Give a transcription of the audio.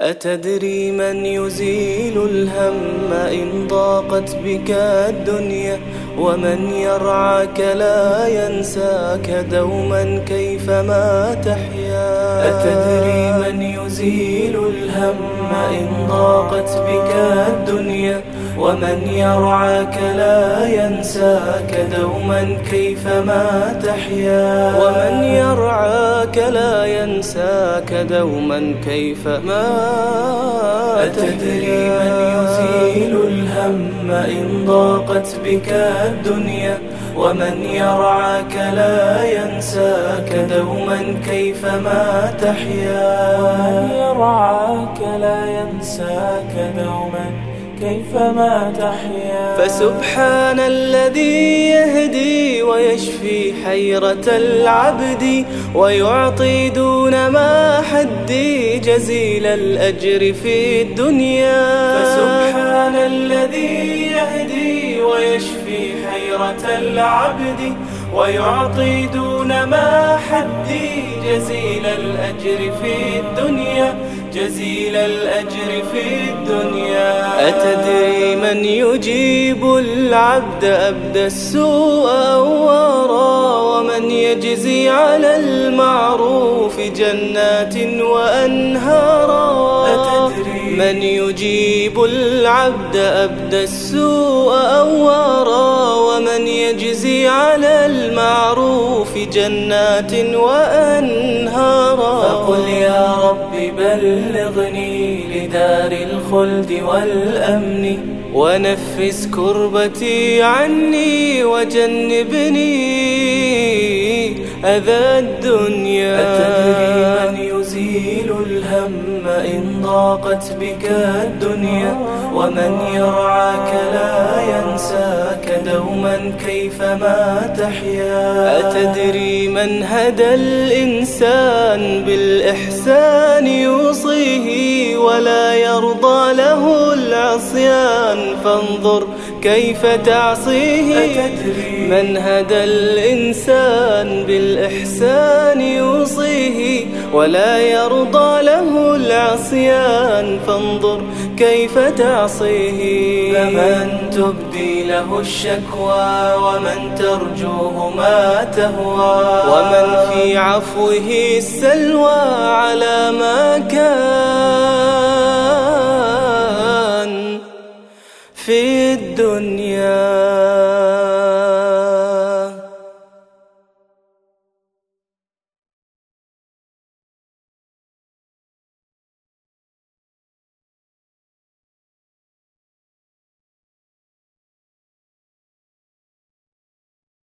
أتدري من يزيل الهم إن ضاقت بك الدنيا ومن يرعاك لا ينساك دوما كيفما تحيا؟ أتدري من يزيل الهم إن ضاقت بك الدنيا ومن يرعاك لا ينساك دوما كيفما تحيا. ومن يرعاك لا ينساك دوما كيفما أتدري من يزيل الهم إن ضاقت بك الدنيا؟ ومن يرعاك لا ينساك دوما كيفما تحيا؟ ومن يرعاك لا ينساك دوما كيفما تحيا؟ فسبحان الذي يهدي ويشفي حيرة العبد ويعطي دون ما حدي جزيل الأجر في الدنيا. فسبحان الذي يهدي ويشفي حيرة العبد ويعطي دون ما حدي جزيل الأجر في الدنيا. جزيل الأجر في الدنيا أتدري من يجيب العبد أبدى السوء أورا ومن يجزي على المعروف جنات وأنهارا. أتدري؟ من يجيب العبد أبدى السوء أورا ومن يجزي على المعروف جنات وأنهارا. فقل يا رب بلغني لدار الخلد والأمن. ونفس كربتي عني وجنبني. أذى الدنيا. أتدري من يزيل الهم إن ضاقت بك الدنيا؟ ومن يرعاك لا ينساك. دوما كيفما تحيا؟ أتدري من هدى الإنسان بالإحسان يوصيه ولا يرضى له العصيان؟ فانظر كيف تعصيه؟ من هدى الإنسان بالإحسان يوصيه ولا يرضى له العصيان. فانظر كيف تعصيه. فمن تبدي له الشكوى ومن ترجوه ما تهوى. ومن في عفوه السلوى على ما كان. الدنيا